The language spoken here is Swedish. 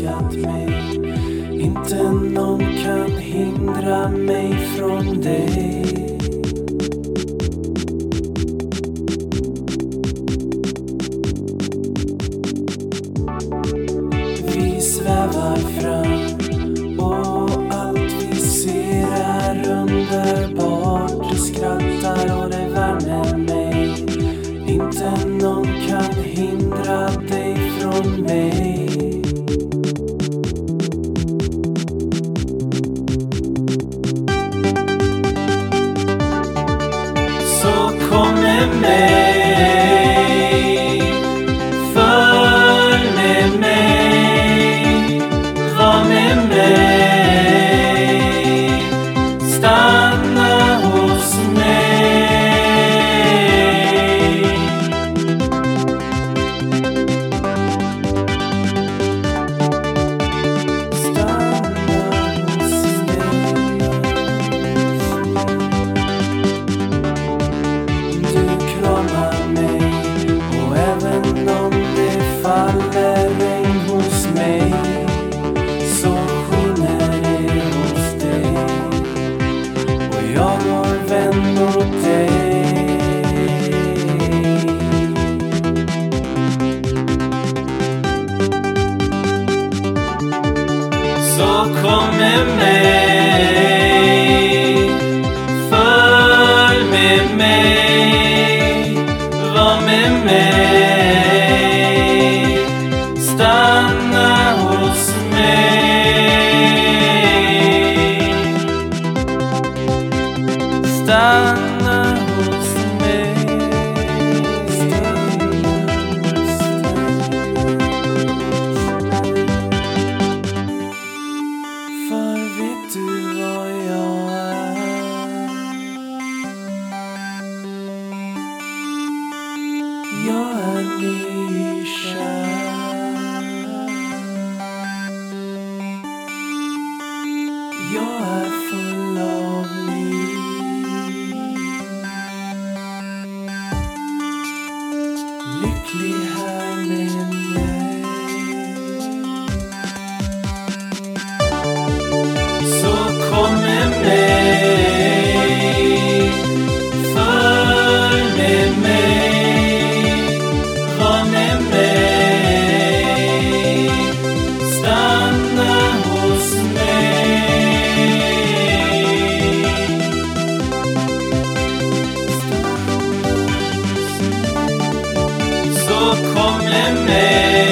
älskat mig. Inte någon kan hindra mig från dig. Vi svävar fram Omeme. Kom med mig. Följ med mig, var med mig. 的你一生 Come med. mig